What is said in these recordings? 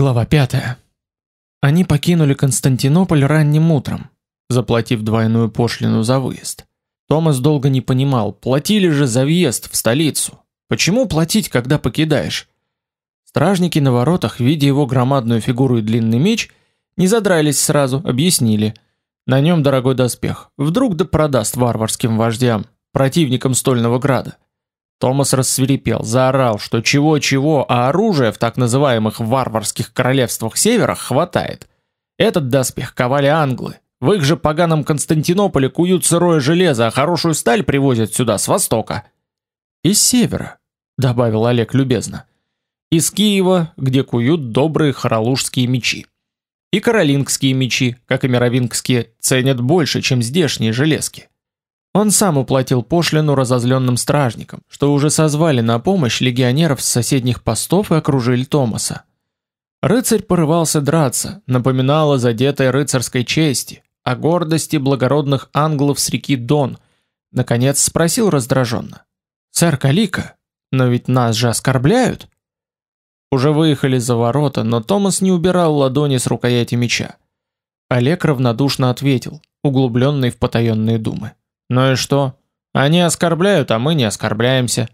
Глава 5. Они покинули Константинополь ранним утром, заплатив двойную пошлину за выезд. Томас долго не понимал, платили же за въезд в столицу. Почему платить, когда покидаешь? Стражники на воротах, видя его громадную фигуру и длинный меч, не задрались сразу, объяснили. На нем дорогой доспех. Вдруг да продаст варварским вождям, противникам стольного града. Томас рассвирепел, заорал, что чего-чего, а оружия в так называемых варварских королевствах севера хватает. Этот доспех ковали англы. В их же поганом Константинополе куют сырое железо, а хорошую сталь привозят сюда с востока. Из севера, добавил Олег любезно. Из Киева, где куют добрые хоролужские мечи. И каролингские мечи, как и мировингские, ценят больше, чем здешние железки. Он сам уплатил пошлину разозленным стражникам, что уже созвали на помощь легионеров с соседних постов и окружили Томаса. Рыцарь порывался драться, напоминал о задетой рыцарской чести, о гордости благородных англов с реки Дон. Наконец спросил раздраженно: "Сэр Калика, но ведь нас же оскорбляют?" Уже выехали за ворота, но Томас не убирал ладони с рукояти меча. Олег равнодушно ответил, углубленный в потаенные думы: ну и что? Они оскорбляют, а мы не оскорбляемся.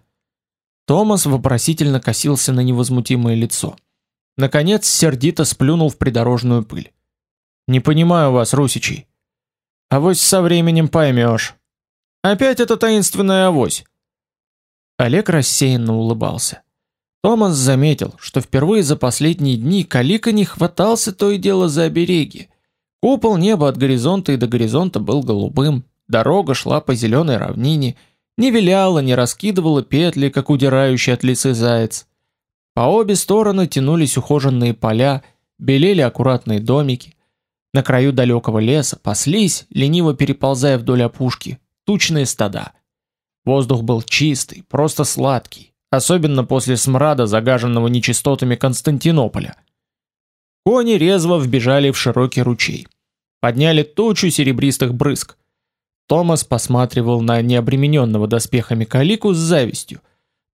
Томас вопросительно косился на невозмутимое лицо. Наконец сердито сплюнул в придорожную пыль. Не понимаю вас, русичей. Авось со временем поймешь. Опять это таинственная авось. Олег рассеянно улыбался. Томас заметил, что впервые за последние дни Калика не хватался то и дело за обереги. Купол неба от горизонта и до горизонта был голубым, Дорога шла по зеленой равнине, не виляла, не раскидывала петли, как удирающий от лисы заяц. По обе стороны тянулись ухоженные поля, белели аккуратные домики. На краю далекого леса паслись, лениво переползая вдоль опушки, тучные стада. Воздух был чистый, просто сладкий, особенно после смрада, загаженного нечистотами Константинополя. Кони резво вбежали в широкий ручей. Подняли тучу серебристых брызг. Томас посматривал на необремененного доспехами Калику с завистью.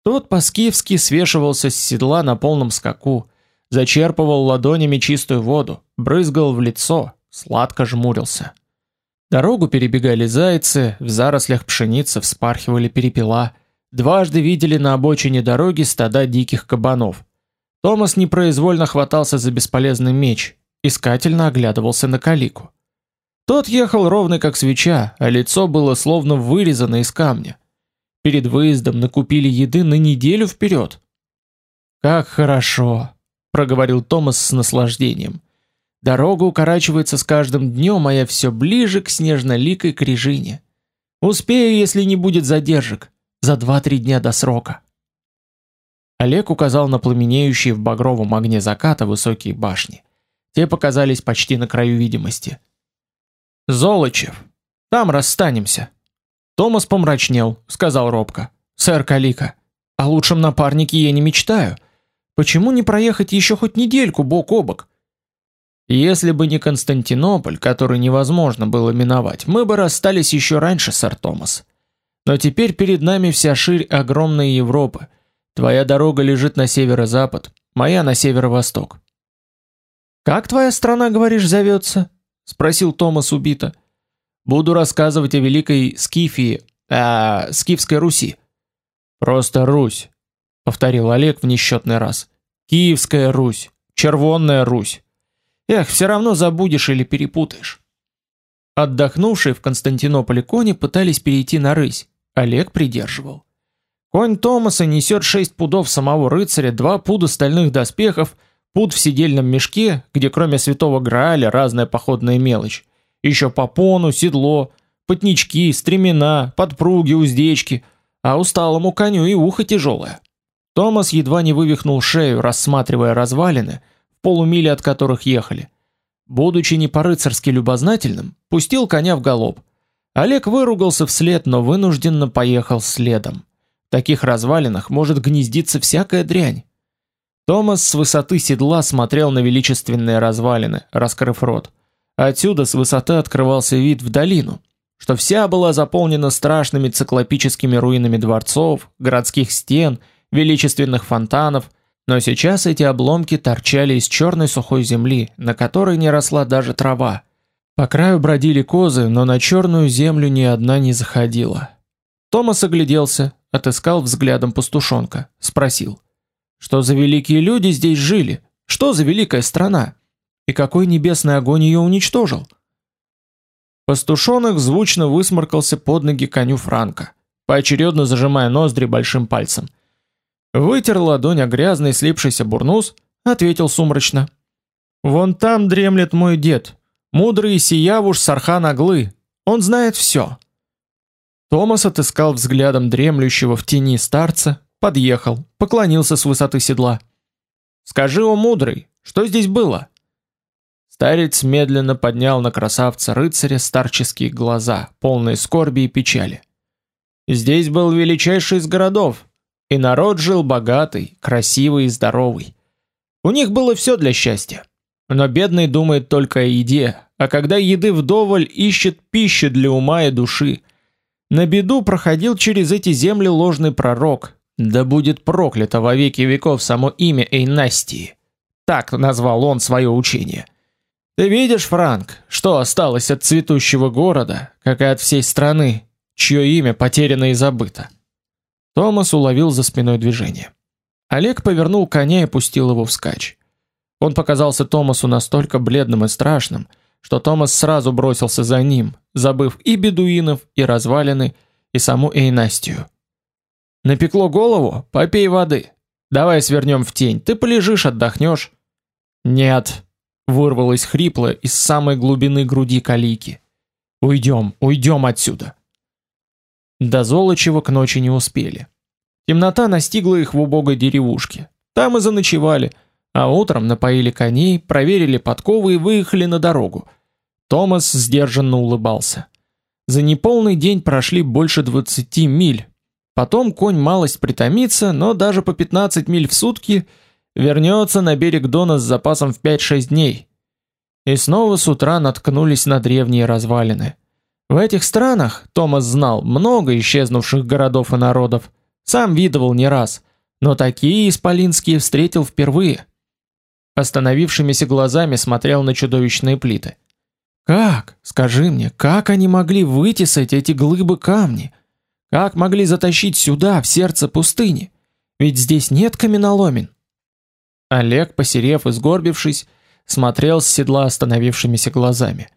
Тот по-скифски свешивался с седла на полном скаку, зачерпывал ладонями чистую воду, брызгал в лицо, сладко жмурился. Дорогу перебегали зайцы, в зарослях пшеницы вспархивали перепела. Дважды видели на обочине дороги стада диких кабанов. Томас непроизвольно хватался за бесполезный меч, искательно оглядывался на Калику. Тот ехал ровно как свеча, а лицо было словно вырезано из камня. Перед выездом накупили еды на неделю вперед. Как хорошо, проговорил Томас с наслаждением. Дорога укорачивается с каждым днем, а я все ближе к снежно-ликой крижине. Успею, если не будет задержек, за два-три дня до срока. Олег указал на пламенеющие в багровом огне заката высокие башни. Те показались почти на краю видимости. Золочев. Там расстанемся. Томас помрачнел, сказал робко: "Сэр Калика, о лучшем напарнике я не мечтаю. Почему не проехать еще хоть недельку бок о бок? Если бы не Константинополь, который невозможно было миновать, мы бы расстались еще раньше, сэр Томас. Но теперь перед нами вся ширь огромной Европы. Твоя дорога лежит на северо-запад, моя на северо-восток. Как твоя страна, говоришь, зовется? Спросил Томас убито. Буду рассказывать о великой Скифии, а скифской Руси. Просто Русь, повторил Олег в несчетный раз. Киевская Русь, Червонная Русь. Эх, все равно забудешь или перепутаешь. Отдохнувшие в Константинополе кони пытались перейти на рысь. Олег придерживал. Конь Томаса несет шесть пудов самого рыцаря, два пуда стальных доспехов Пуд в сидельном мешке, где кроме святого Грааля разная походная мелочь. Еще попону, седло, потнички, стремена, подпруги, уздечки, а усталому коню и ухо тяжелое. Томас едва не вывихнул шею, рассматривая развалины, в полумиле от которых ехали. Будучи не по-рыцарски любознательным, пустил коня в галоп. Олег выругался вслед, но вынужденно поехал следом. В таких развалинах может гнездиться всякая дрянь. Томас с высоты седла смотрел на величественные развалины, раскрыв рот. Отсюда с высоты открывался вид в долину, что вся была заполнена страшными циклопическими руинами дворцов, городских стен, величественных фонтанов, Но сейчас эти обломки торчали из черной сухой земли, на которой не росла даже трава. По краю бродили козы, но на черную землю ни одна не заходила. Томас огляделся, отыскал взглядом пастушонка, спросил: "Что за великие люди здесь жили? Что за великая страна? И какой небесный огонь ее уничтожил?" Пастушонок звучно высморкался под ноги коню Франка, поочередно зажимая ноздри большим пальцем. Вытер ладонь о грязный слипшийся бурнус, ответил сумрачно: "Вон там дремлет мой дед, мудрый Сиявуш Сархан Аглы. Он знает все. Томас отыскал взглядом дремлющего в тени старца, подъехал, поклонился с высоты седла. Скажи, о мудрый, что здесь было? Старец медленно поднял на красавца рыцаря старческие глаза, полные скорби и печали. Здесь был величайший из городов, и народ жил богатый, красивый и здоровый. У них было все для счастья. Но бедный думает только о еде, а когда еды вдоволь, ищет пищи для ума и души. На беду проходил через эти земли ложный пророк, да будет проклято во веки веков само имя Эйнастии. Так назвал он свое учение. Ты видишь, Франк, что осталось от цветущего города, как и от всей страны, чье имя потеряно и забыто. Томас уловил за спиной движение. Олег повернул коня и пустил его вскачь. Он показался Томасу настолько бледным и страшным, что Томас сразу бросился за ним, забыв и бедуинов, и развалины, и саму Эйнастию. Напекло голову? Попей воды. Давай свернем в тень. Ты полежишь, отдохнешь. Нет, вырвалось хрипло из самой глубины груди Калики. Уйдем, уйдем отсюда. До Золочева к ночи не успели. Темнота настигла их в убогой деревушке. Там и заночевали, а утром напоили коней, проверили подковы и выехали на дорогу. Томас сдержанно улыбался. За неполный день прошли больше 20 миль. Потом конь малость притомится, но даже по 15 миль в сутки вернется на берег Дона с запасом в 5-6 дней. И снова с утра наткнулись на древние развалины. В этих странах, Томас знал, много исчезнувших городов и народов. Сам видывал не раз, но такие исполинские встретил впервые. Остановившимися глазами смотрел на чудовищные плиты. Как, скажи мне, как они могли вытесать эти глыбы камни? Как могли затащить сюда, в сердце пустыни? Ведь здесь нет каменоломен. Олег, посерев и сгорбившись, смотрел с седла остановившимися глазами.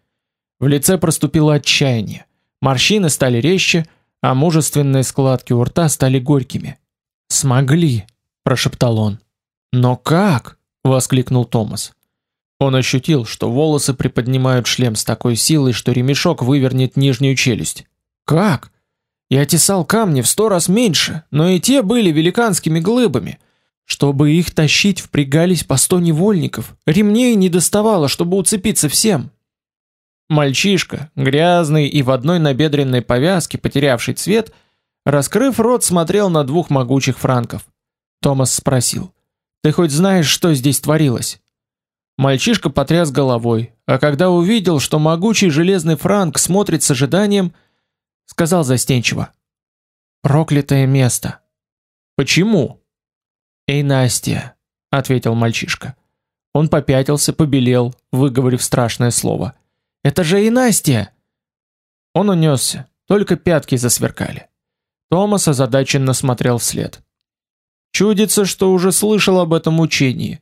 В лице проступило отчаяние. Морщины стали резче, а мужественные складки у рта стали горькими. "Смогли", прошептал он. "Но как?" воскликнул Томас. Он ощутил, что волосы приподнимают шлем с такой силой, что ремешок вывернет нижнюю челюсть. Как? Я тесал камни в сто раз меньше, но и те были великанскими глыбами. Чтобы их тащить, впрягались по сто невольников. Ремней не доставало, чтобы уцепиться всем. Мальчишка, грязный и в одной набедренной повязке, потерявший цвет, раскрыв рот, смотрел на двух могучих франков. Томас спросил: "Ты хоть знаешь, что здесь творилось?" Мальчишка потряс головой, а когда увидел, что могучий железный франк смотрит с ожиданием, сказал застенчиво: "Проклятое место". "Почему?" "Эй, Настя", ответил мальчишка. Он попятился, побелел, выговорив страшное слово. Это же и Настя. Он унесся, только пятки засверкали. Томас озадаченно смотрел вслед. Чудится, что уже слышал об этом учении.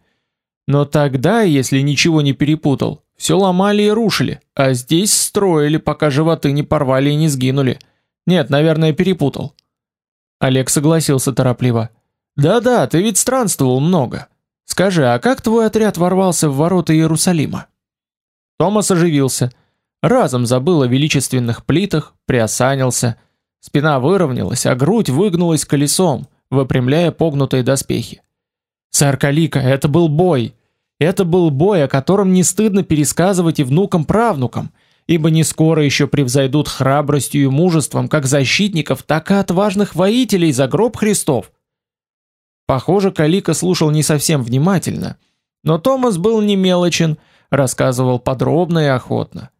Но тогда, если ничего не перепутал, все ломали и рушили, а здесь строили, пока животы не порвали и не сгинули. Нет, наверное, перепутал. Олег согласился торопливо. Да-да, ты ведь странствовал много. Скажи, а как твой отряд ворвался в ворота Иерусалима? Томас оживился, разом забыл о величественных плитах, приосанился, спина выровнялась, а грудь выгнулась колесом, выпрямляя погнутые доспехи. Сэр Калика, это был бой. Это был бой, о котором не стыдно пересказывать и внукам-правнукам, ибо не скоро еще превзойдут храбростью и мужеством как защитников, так и отважных воителей за гроб Христов. Похоже, Калика слушал не совсем внимательно, но Томас был не мелочен рассказывал подробно и охотно.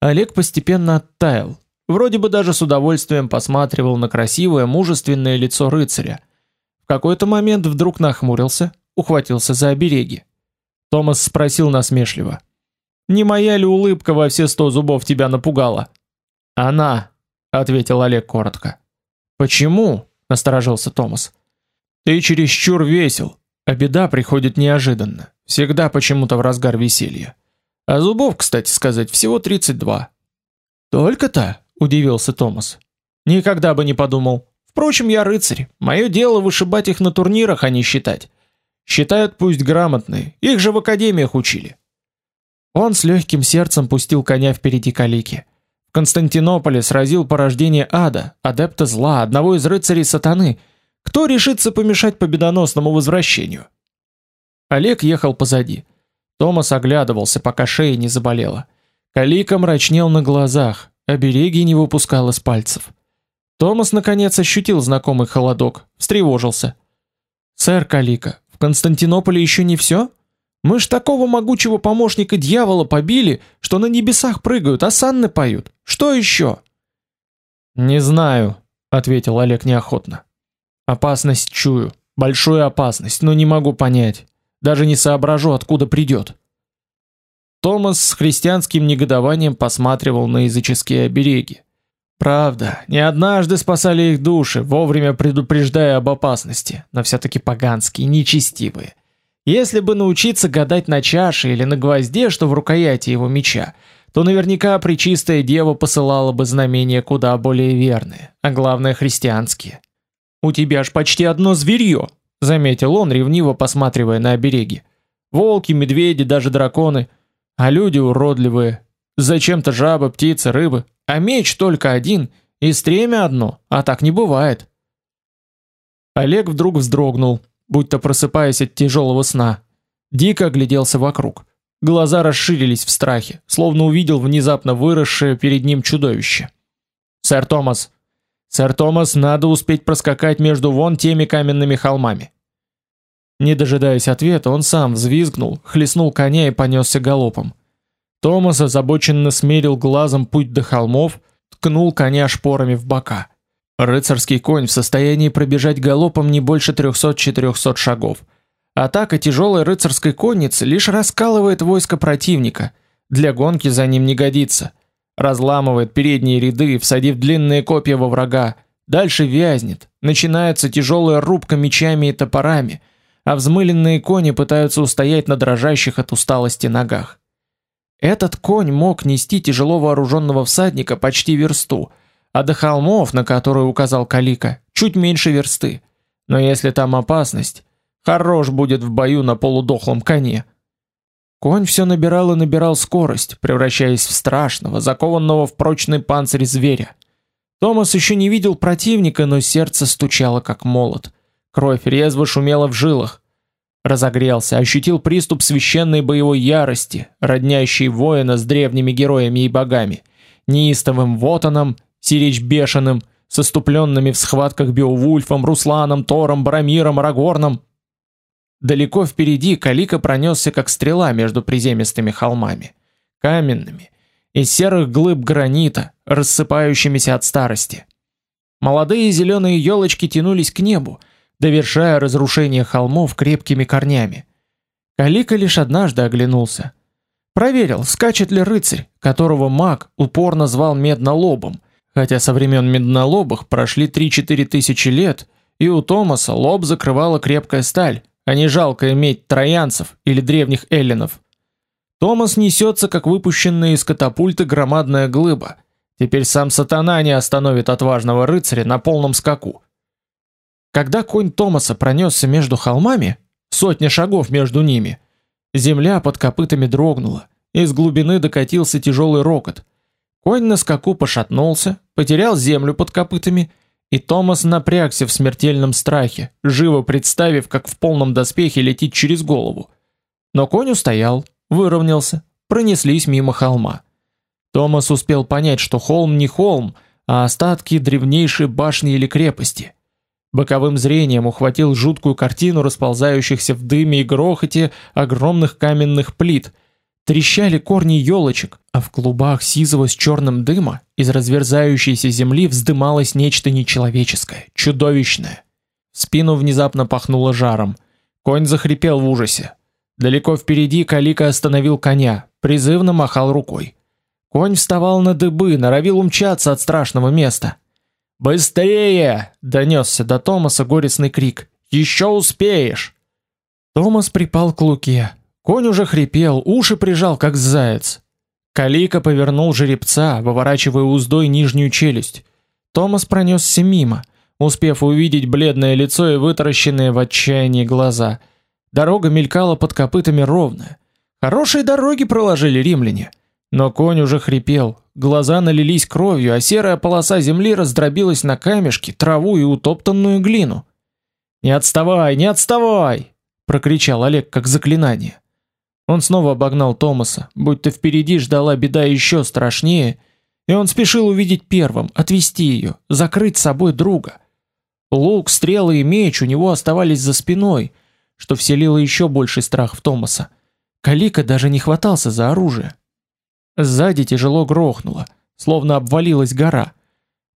Олег постепенно оттаял, вроде бы даже с удовольствием посматривал на красивое, мужественное лицо рыцаря. В какой-то момент вдруг нахмурился, ухватился за обереги. Томас спросил насмешливо: "Не моя ли улыбка во все сто зубов тебя напугала?" "Она", ответил Олег коротко. "Почему?" насторожился Томас. "Ты чересчур весел, а беда приходит неожиданно, всегда почему-то в разгар веселья. А зубов, кстати сказать, всего 32. Только-то, удивился Томас. Никогда бы не подумал. Впрочем, я рыцарь. Мое дело вышибать их на турнирах, а не считать. Считают пусть грамотные, их же в академиях учили. Он с легким сердцем пустил коня впереди Калики. В Константинополе сразил порождение ада, адепта зла, одного из рыцарей сатаны. Кто решится помешать победоносному возвращению? Олег ехал позади. Томас оглядывался, пока шея не заболела. Калика мрачнел на глазах, обереги не выпускал из пальцев. Томас наконец ощутил знакомый холодок, встревожился. Сэр Калика, Константинополе еще не все? Мы ж такого могучего помощника дьявола побили, что на небесах прыгают, а санны поют. Что еще? Не знаю, ответил Олег неохотно. Опасность чую, большую опасность, но не могу понять. Даже не соображу, откуда придет. Томас с христианским негодованием посматривал на языческие обереги. Правда, не однажды спасали их души, вовремя предупреждая об опасности, но все таки поганские, нечестивые. Если бы научиться гадать на чаше или на гвозде, что в рукояти его меча, то наверняка пречистая дева посылала бы знамения куда более верные, а главное христианские. У тебя ж почти одно зверье, заметил он, ревниво посматривая на обереги. Волки, медведи, даже драконы, а люди уродливые. Зачем-то жабы, птицы, рыбы, а меч только один, и стремя одно, а так не бывает. Олег вдруг вздрогнул, будто просыпаясь от тяжелого сна. Дико огляделся вокруг. Глаза расширились в страхе, словно увидел внезапно выросшее перед ним чудовище. Сэр Томас, Сэр Томас, надо успеть проскакать между вон теми каменными холмами. Не дожидаясь ответа, он сам взвизгнул, хлестнул коня и понесся галопом. Томас озабоченно смерил глазом путь до холмов, ткнул коня шпорами в бока. Рыцарский конь в состоянии пробежать галопом не больше 300-400 шагов. Атака тяжелой рыцарской конницы лишь раскалывает войско противника. Для гонки за ним не годится разламывает передние ряды, всадив длинные копья во врага. Дальше вязнет. Начинается тяжелая рубка мечами и топорами, а взмыленные кони пытаются устоять на дрожащих от усталости ногах. Этот конь мог нести тяжело вооруженного всадника почти версту, а до холмов, на которые указал Калика, чуть меньше версты. Но если там опасность, хорош будет в бою на полудохлом коне. Конь все набирал и набирал скорость, превращаясь в страшного, закованного в прочный панцирь зверя. Томас еще не видел противника, но сердце стучало как молот. Кровь резво шумела в жилах. Разогрелся, ощутил приступ священной боевой ярости, роднящей воина с древними героями и богами, неистовым Вотаном, Сирич бешеным, с в схватках Беовульфом, Русланом, Тором, Барамиром, Арагорном, Далеко впереди Калика пронесся как стрела между приземистыми холмами, каменными, из серых глыб гранита, рассыпающимися от старости. Молодые зеленые елочки тянулись к небу, довершая разрушение холмов крепкими корнями. Калика лишь однажды оглянулся. Проверил, скачет ли рыцарь, которого маг упорно звал Меднолобом, хотя со времен Меднолобых прошли 3-4 тысячи лет, и у Томаса лоб закрывала крепкая сталь, а не жалко иметь троянцев или древних эллинов. Томас несется, как выпущенная из катапульты громадная глыба. Теперь сам сатана не остановит отважного рыцаря на полном скаку. Когда конь Томаса пронесся между холмами, сотня шагов между ними, земля под копытами дрогнула, из глубины докатился тяжелый рокот. Конь на скаку пошатнулся, потерял землю под копытами и Томас напрягся в смертельном страхе, живо представив, как в полном доспехе летит через голову. Но конь устоял, выровнялся, пронеслись мимо холма. Томас успел понять, что холм не холм, а остатки древнейшей башни или крепости. Боковым зрением ухватил жуткую картину расползающихся в дыме и грохоте огромных каменных плит, Трещали корни елочек, а в клубах сизого с черным дыма из разверзающейся земли вздымалось нечто нечеловеческое, чудовищное. В спину внезапно пахнуло жаром. Конь захрипел в ужасе. Далеко впереди Калика остановил коня, призывно махал рукой. Конь вставал на дыбы, норовил умчаться от страшного места. «Быстрее!» — донесся до Томаса горестный крик. «Еще успеешь!» Томас припал к луке. Конь уже хрипел, уши прижал, как заяц. Калика повернул жеребца, выворачивая уздой нижнюю челюсть. Томас пронесся мимо, успев увидеть бледное лицо и вытаращенные в отчаянии глаза. Дорога мелькала под копытами ровная. Хорошие дороги проложили римляне. Но конь уже хрипел, глаза налились кровью, а серая полоса земли раздробилась на камешки, траву и утоптанную глину. "Не отставай, не отставай!" прокричал Олег как заклинание. Он снова обогнал Томаса, будто впереди ждала беда еще страшнее, и он спешил увидеть первым, отвести ее, закрыть собой друга. Лук, стрелы и меч у него оставались за спиной, что вселило еще больший страх в Томаса. Калика даже не хватался за оружие. Сзади тяжело грохнуло, словно обвалилась гора.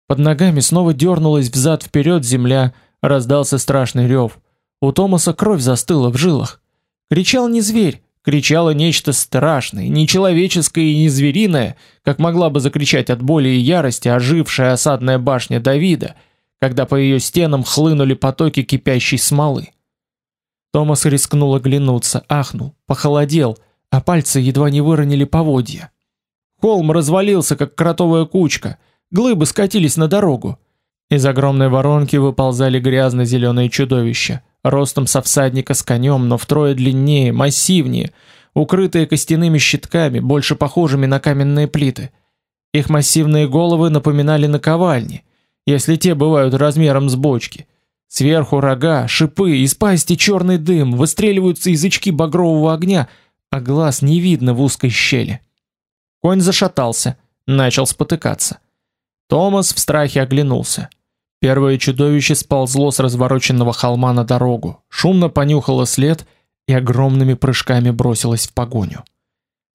Под ногами снова дернулась взад вперед земля, раздался страшный рев. У Томаса кровь застыла в жилах. Кричал не зверь, кричало нечто страшное, нечеловеческое и не звериное, как могла бы закричать от боли и ярости ожившая осадная башня Давида, когда по ее стенам хлынули потоки кипящей смолы. Томас рискнул оглянуться, ахнул, похолодел, а пальцы едва не выронили поводья. Холм развалился, как кротовая кучка, глыбы скатились на дорогу. Из огромной воронки выползали грязно-зеленые чудовища, ростом со всадника с конем, но втрое длиннее, массивнее, укрытые костяными щитками, больше похожими на каменные плиты. Их массивные головы напоминали наковальни, если те бывают размером с бочки. Сверху рога, шипы, из пасти черный дым, выстреливаются язычки багрового огня, а глаз не видно в узкой щели. Конь зашатался, начал спотыкаться. Томас в страхе оглянулся. Первое чудовище сползло с развороченного холма на дорогу, шумно понюхало след и огромными прыжками бросилось в погоню.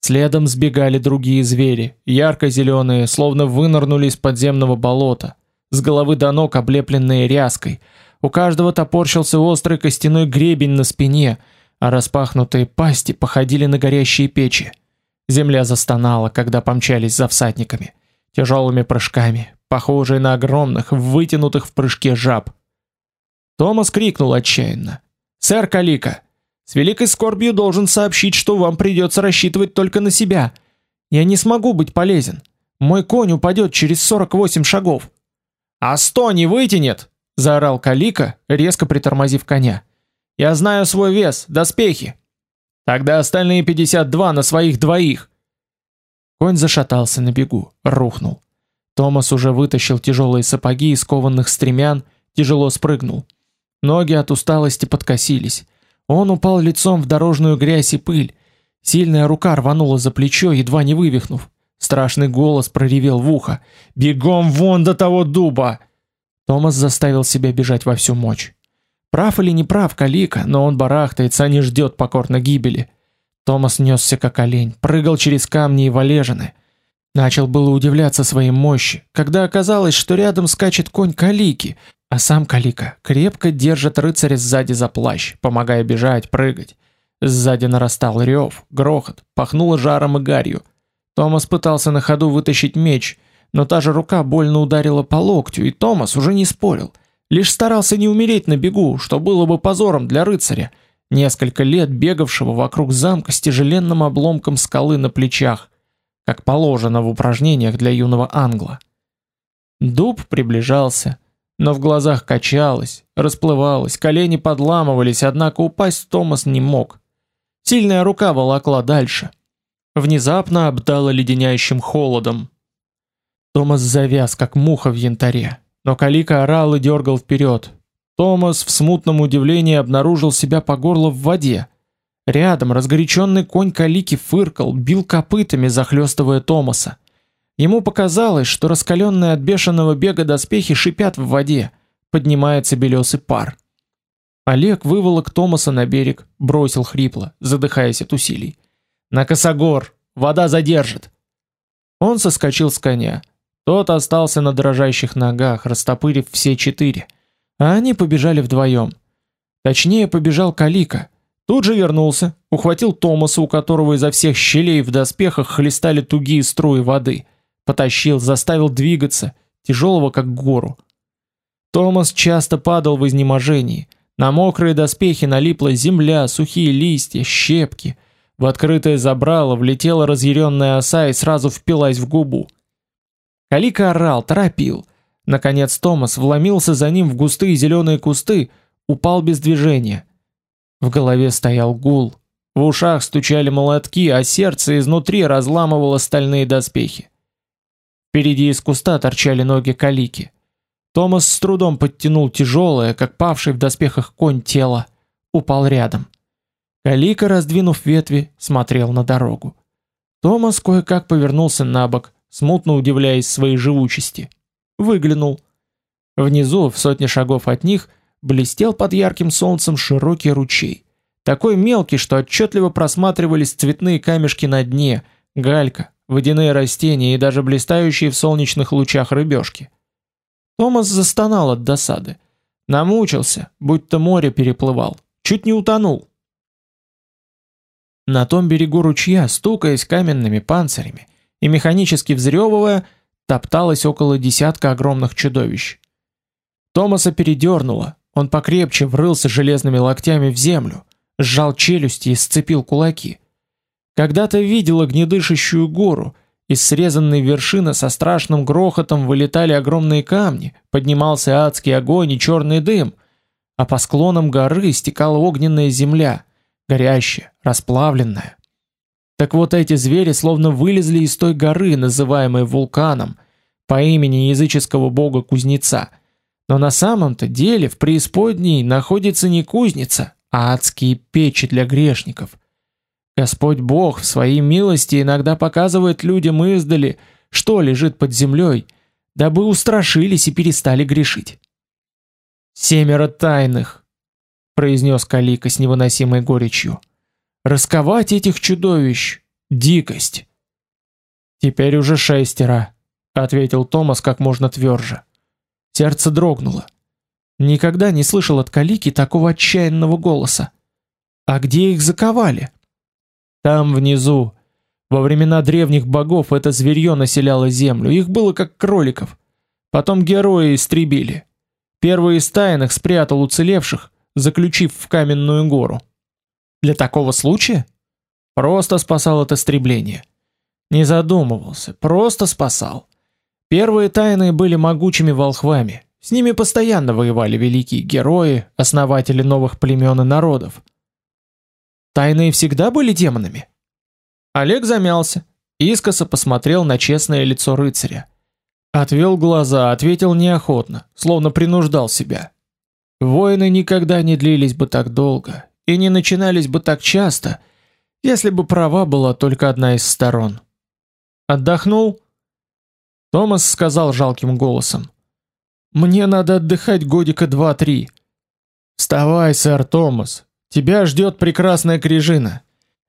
Следом сбегали другие звери, ярко-зеленые, словно вынырнули из подземного болота, с головы до ног облепленные ряской. У каждого топорщился острый костяной гребень на спине, а распахнутые пасти походили на горящие печи. Земля застонала, когда помчались за всадниками, тяжелыми прыжками, похожие на огромных, вытянутых в прыжке жаб. Томас крикнул отчаянно: "Сэр Калика, с великой скорбью должен сообщить, что вам придется рассчитывать только на себя. Я не смогу быть полезен. Мой конь упадет через 48 шагов". "А сто не вытянет", заорал Калика, резко притормозив коня. "Я знаю свой вес, доспехи. Тогда остальные 52 на своих двоих". Конь зашатался на бегу, рухнул. Томас уже вытащил тяжелые сапоги из кованых стремян, тяжело спрыгнул. Ноги от усталости подкосились. Он упал лицом в дорожную грязь и пыль. Сильная рука рванула за плечо, едва не вывихнув. Страшный голос проревел в ухо: "Бегом вон до того дуба!" Томас заставил себя бежать во всю мощь. Прав или не прав Калика, но он барахтается, а не ждет покорно гибели. Томас несся как олень, прыгал через камни и валежины. Начал было удивляться своей мощи, когда оказалось, что рядом скачет конь Калики, а сам Калика крепко держит рыцаря сзади за плащ, помогая бежать, прыгать. Сзади нарастал рев, грохот, пахнуло жаром и гарью. Томас пытался на ходу вытащить меч, но та же рука больно ударила по локтю, и Томас уже не спорил, лишь старался не умереть на бегу, что было бы позором для рыцаря, несколько лет бегавшего вокруг замка с тяжеленным обломком скалы на плечах как положено в упражнениях для юного англа. Дуб приближался, но в глазах качалось, расплывалось, колени подламывались, однако упасть Томас не мог. Сильная рука волокла дальше. Внезапно обдало леденящим холодом. Томас завяз, как муха в янтаре, но Калика орал и дергал вперед. Томас в смутном удивлении обнаружил себя по горло в воде. Рядом разгоряченный конь Калики фыркал, бил копытами, захлестывая Томаса. Ему показалось, что раскаленные от бешеного бега доспехи шипят в воде, поднимается белесый пар. Олег выволок Томаса на берег, бросил хрипло, задыхаясь от усилий: "На косогор, вода задержит". Он соскочил с коня. Тот остался на дрожащих ногах, растопырив все четыре, а они побежали вдвоем. Точнее, побежал Калика. Тут же вернулся, ухватил Томаса, у которого изо всех щелей в доспехах хлестали тугие струи воды, потащил, заставил двигаться, тяжелого как гору. Томас часто падал в изнеможении. На мокрые доспехи налипла земля, сухие листья, щепки. В открытое забрало влетела разъяренная оса и сразу впилась в губу. Калика орал, торопил. Наконец Томас вломился за ним в густые зеленые кусты, упал без движения. В голове стоял гул. В ушах стучали молотки, а сердце изнутри разламывало стальные доспехи. Впереди из куста торчали ноги Калики. Томас с трудом подтянул тяжелое, как павший в доспехах конь тело, упал рядом. Калика, раздвинув ветви, смотрел на дорогу. Томас кое-как повернулся на бок, смутно удивляясь своей живучести. Выглянул. Внизу, в сотне шагов от них, блестел под ярким солнцем широкий ручей. Такой мелкий, что отчетливо просматривались цветные камешки на дне, галька, водяные растения и даже блистающие в солнечных лучах рыбешки. Томас застонал от досады. Намучился, будто море переплывал. Чуть не утонул. На том берегу ручья, стукаясь каменными панцирями и механически взрёвывая, топталось около десятка огромных чудовищ. Томаса передернуло, он покрепче врылся железными локтями в землю, сжал челюсти и сцепил кулаки. Когда-то видел огнедышащую гору, из срезанной вершины со страшным грохотом вылетали огромные камни, поднимался адский огонь и черный дым, а по склонам горы стекала огненная земля, горящая, расплавленная. Так вот эти звери словно вылезли из той горы, называемой вулканом, по имени языческого бога кузнеца. Но на самом-то деле в преисподней находится не кузница, а адские печи для грешников. Господь Бог в своей милости иногда показывает людям издали, что лежит под землей, дабы устрашились и перестали грешить. «Семеро тайных», — произнес Калика с невыносимой горечью. «Расковать этих чудовищ — дикость». «Теперь уже шестеро», — ответил Томас как можно тверже. Сердце дрогнуло. Никогда не слышал от Калики такого отчаянного голоса. «А где их заковали?» Там внизу, во времена древних богов это зверье населяло землю, их было как кроликов. Потом герои истребили. Первый из тайных спрятал уцелевших, заключив в каменную гору. Для такого случая? Просто спасал от истребления. Не задумывался, просто спасал. Первые тайные были могучими волхвами. С ними постоянно воевали великие герои, основатели новых племен и народов. Тайные всегда были демонами? Олег замялся, искоса посмотрел на честное лицо рыцаря. Отвел глаза, ответил неохотно, словно принуждал себя. Войны никогда не длились бы так долго и не начинались бы так часто, если бы права была только одна из сторон. Отдохнул? Томас сказал жалким голосом: "Мне надо отдыхать годика два-три. Вставай, сэр Томас, Тебя ждет прекрасная крижина.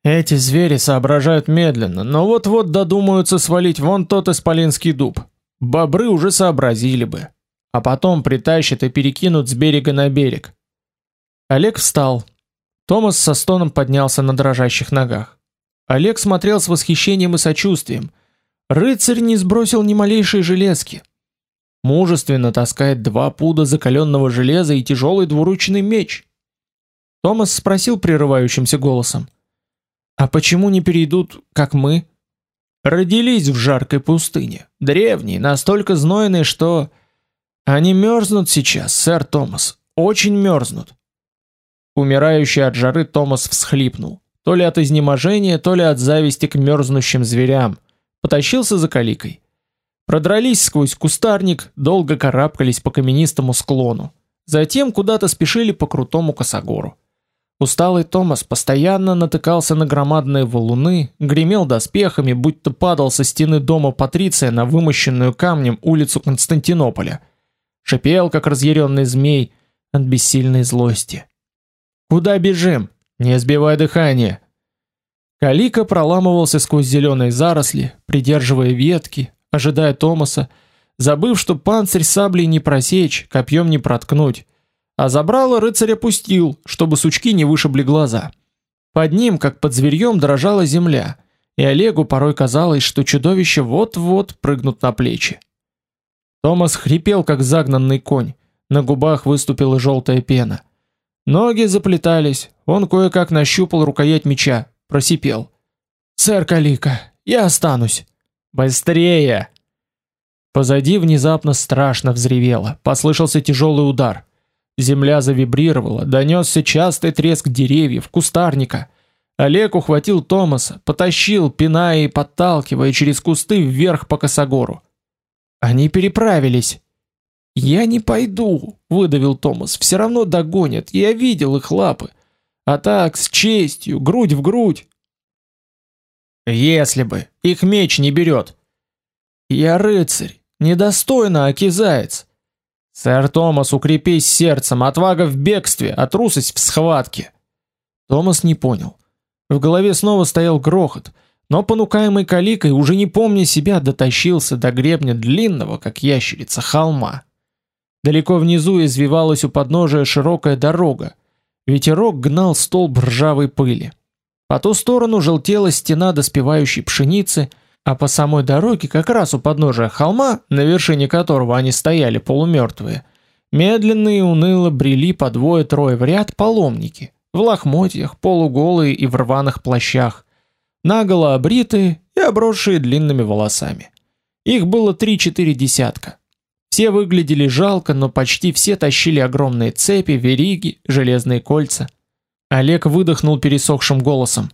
Эти звери соображают медленно, но вот-вот додумаются свалить вон тот исполинский дуб. Бобры уже сообразили бы, а потом притащат и перекинут с берега на берег. Олег встал. Томас со стоном поднялся на дрожащих ногах. Олег смотрел с восхищением и сочувствием. Рыцарь не сбросил ни малейшей железки. Мужественно таскает два пуда закаленного железа и тяжелый двуручный меч. Томас спросил прерывающимся голосом: "А почему не перейдут, как мы? Родились в жаркой пустыне, древние, настолько знойные, что они мерзнут сейчас, сэр Томас, очень мерзнут". Умирающий от жары Томас всхлипнул, то ли от изнеможения, то ли от зависти к мерзнущим зверям, потащился за каликой. Продрались сквозь кустарник, долго карабкались по каменистому склону, затем куда-то спешили по крутому косогору. Усталый Томас постоянно натыкался на громадные валуны, гремел доспехами, будто падал со стены дома Патриция на вымощенную камнем улицу Константинополя. Шипел, как разъяренный змей, от бессильной злости. «Куда бежим? Не сбивай дыхание!» Калика проламывался сквозь зеленые заросли, придерживая ветки, ожидая Томаса, забыв, что панцирь саблей не просечь, копьем не проткнуть, а забрало рыцарь опустил, чтобы сучки не вышибли глаза. Под ним, как под зверьем, дрожала земля, и Олегу порой казалось, что чудовище вот-вот прыгнут на плечи. Томас хрипел, как загнанный конь, на губах выступила желтая пена. Ноги заплетались, он кое-как нащупал рукоять меча, просипел. «Сэр Калика, я останусь!» «Быстрее!» Позади внезапно страшно взревело, послышался тяжелый удар. Земля завибрировала, донесся частый треск деревьев, кустарника. Олег ухватил Томаса, потащил, пиная и подталкивая через кусты вверх по косогору. Они переправились. Я не пойду, выдавил Томас. Все равно догонят. Я видел их лапы. А так с честью, грудь в грудь. Если бы их меч не берет. Я рыцарь, недостойно окизаец. Сэр Томас, укрепись сердцем, отвага в бегстве, а трусость в схватке. Томас не понял. В голове снова стоял грохот, но понукаемый каликой, уже не помня себя, дотащился до гребня длинного, как ящерица, холма. Далеко внизу извивалась у подножия широкая дорога. Ветерок гнал столб ржавой пыли. По ту сторону желтела стена доспевающей пшеницы, а по самой дороге, как раз у подножия холма, на вершине которого они стояли полумертвые, медленно и уныло брели по двое-трое в ряд паломники, в лохмотьях, полуголые и в рваных плащах, наголо обритые и обросшие длинными волосами. Их было три-четыре десятка. Все выглядели жалко, но почти все тащили огромные цепи, вериги, железные кольца. Олег выдохнул пересохшим голосом.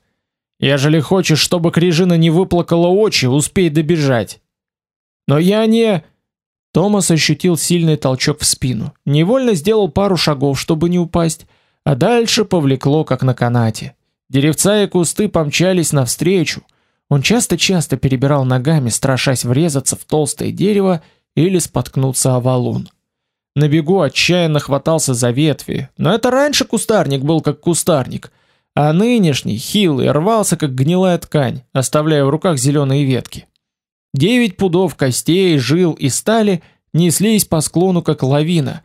Ежели хочешь, чтобы Крижина не выплакала очи, успей добежать. Но я не Томас ощутил сильный толчок в спину. Невольно сделал пару шагов, чтобы не упасть, а дальше повлекло как на канате. Деревца и кусты помчались навстречу. Он часто-часто перебирал ногами, страшась врезаться в толстое дерево или споткнуться о валун. На бегу отчаянно хватался за ветви, но это раньше кустарник был как кустарник, а нынешний, хилый, рвался как гнилая ткань, оставляя в руках зеленые ветки. Девять пудов костей, жил и стали неслись по склону как лавина,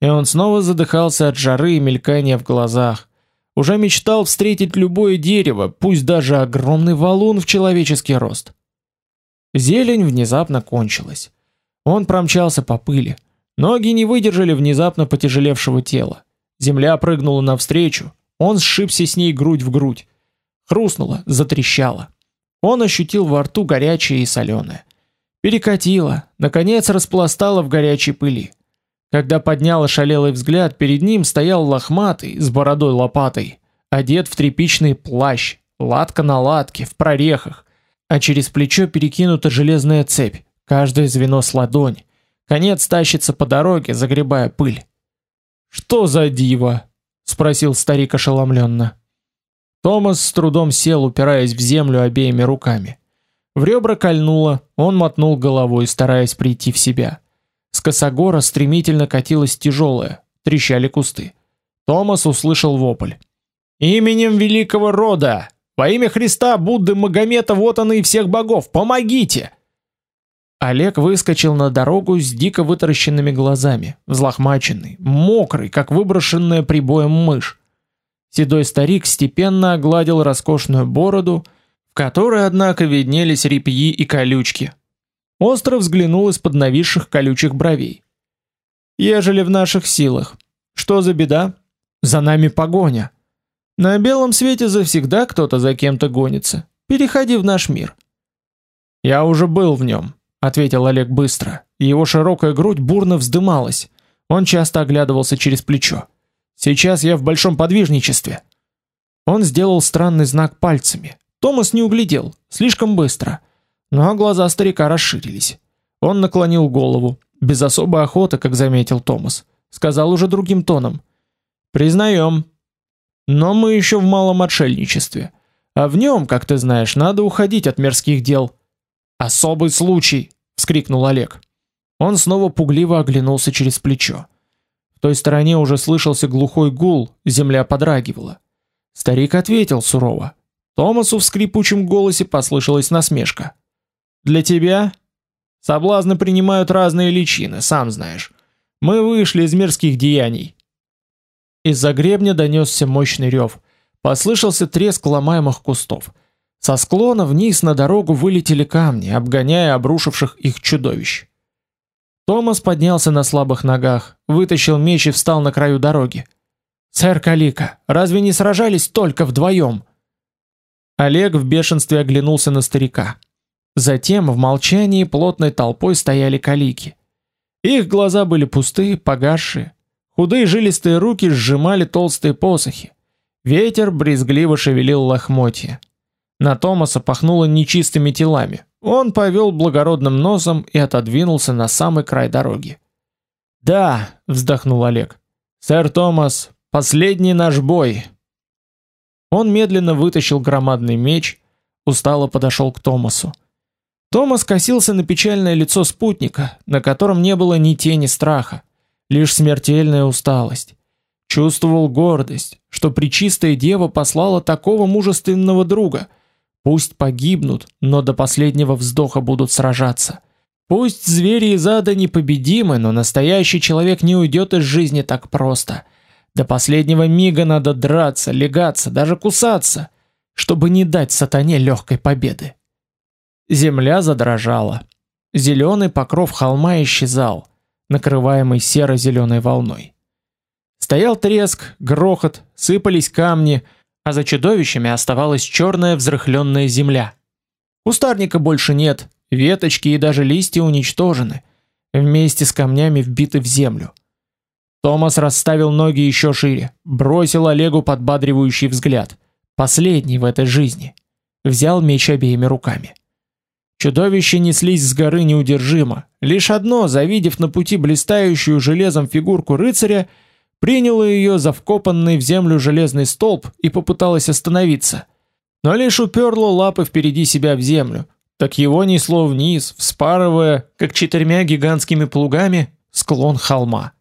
и он снова задыхался от жары и мелькания в глазах. Уже мечтал встретить любое дерево, пусть даже огромный валун в человеческий рост. Зелень внезапно кончилась. Он промчался по пыли. Ноги не выдержали внезапно потяжелевшего тела. Земля прыгнула навстречу, он сшибся с ней грудь в грудь. Хрустнуло, затрещало. Он ощутил во рту горячее и соленое. Перекатило, наконец распластало в горячей пыли. Когда поднял ошалелый взгляд, перед ним стоял лохматый, с бородой лопатой, одет в тряпичный плащ, латка на латке, в прорехах, а через плечо перекинута железная цепь, каждое звено с ладонь. Конец тащится по дороге, загребая пыль. «Что за диво?» спросил старик ошеломленно. Томас с трудом сел, упираясь в землю обеими руками. В ребра кольнуло, он мотнул головой, стараясь прийти в себя. С косогора стремительно катилась тяжелая, трещали кусты. Томас услышал вопль. «Именем великого рода! Во имя Христа, Будды, Магомета, вот он и всех богов! Помогите!» Олег выскочил на дорогу с дико вытаращенными глазами, взлохмаченный, мокрый, как выброшенная прибоем мышь. Седой старик степенно огладил роскошную бороду, в которой, однако, виднелись репьи и колючки. Остро взглянул из-под нависших колючих бровей. «Ежели в наших силах. Что за беда? За нами погоня. На белом свете завсегда кто-то за кем-то гонится. Переходи в наш мир». «Я уже был в нем», ответил Олег быстро. Его широкая грудь бурно вздымалась. Он часто оглядывался через плечо. Сейчас я в большом подвижничестве. Он сделал странный знак пальцами. Томас не углядел, слишком быстро. Но глаза старика расширились. Он наклонил голову, без особой охоты, как заметил Томас. Сказал уже другим тоном: "Признаем, но мы еще в малом отшельничестве, а в нем, как ты знаешь, надо уходить от мирских дел. Особый случай, вскрикнул Олег. Он снова пугливо оглянулся через плечо. В той стороне уже слышался глухой гул, земля подрагивала. Старик ответил сурово. Томасу в скрипучем голосе послышалась насмешка. Для тебя соблазны принимают разные личины, сам знаешь. Мы вышли из мирских деяний. Из-за гребня донесся мощный рев. Послышался треск ломаемых кустов. Со склона вниз на дорогу вылетели камни, обгоняя обрушивших их чудовищ. Томас поднялся на слабых ногах, вытащил меч и встал на краю дороги. «Сэр Калика, разве не сражались только вдвоем?» Олег в бешенстве оглянулся на старика. Затем в молчании плотной толпой стояли калики. Их глаза были пустые, погасшие. Худые жилистые руки сжимали толстые посохи. Ветер брезгливо шевелил лохмотья. На Томаса пахнуло нечистыми телами. Он повел благородным носом и отодвинулся на самый край дороги. "Да", вздохнул Олег. "Сэр Томас, последний наш бой". Он медленно вытащил громадный меч, устало подошел к Томасу. Томас косился на печальное лицо спутника, на котором не было ни тени страха лишь смертельная усталость. Чувствовал гордость, что пречистая дева послала такого мужественного друга. Пусть погибнут, но до последнего вздоха будут сражаться. Пусть звери из ада непобедимы, но настоящий человек не уйдет из жизни так просто. До последнего мига надо драться, легаться, даже кусаться, чтобы не дать сатане легкой победы. Земля задрожала. Зеленый покров холма исчезал накрываемый серо-зеленой волной. Стоял треск, грохот, сыпались камни, а за чудовищами оставалась черная взрыхленная земля. Кустарника больше нет, веточки и даже листья уничтожены, вместе с камнями вбиты в землю. Томас расставил ноги еще шире, бросил Олегу подбадривающий взгляд, последний в этой жизни. Взял меч обеими руками. Чудовища неслись с горы неудержимо. Лишь одно, завидев на пути блистающую железом фигурку рыцаря, приняло ее за вкопанный в землю железный столб и попыталось остановиться. Но лишь уперло лапы впереди себя в землю, так его несло вниз, вспарывая, как четырьмя гигантскими плугами, склон холма.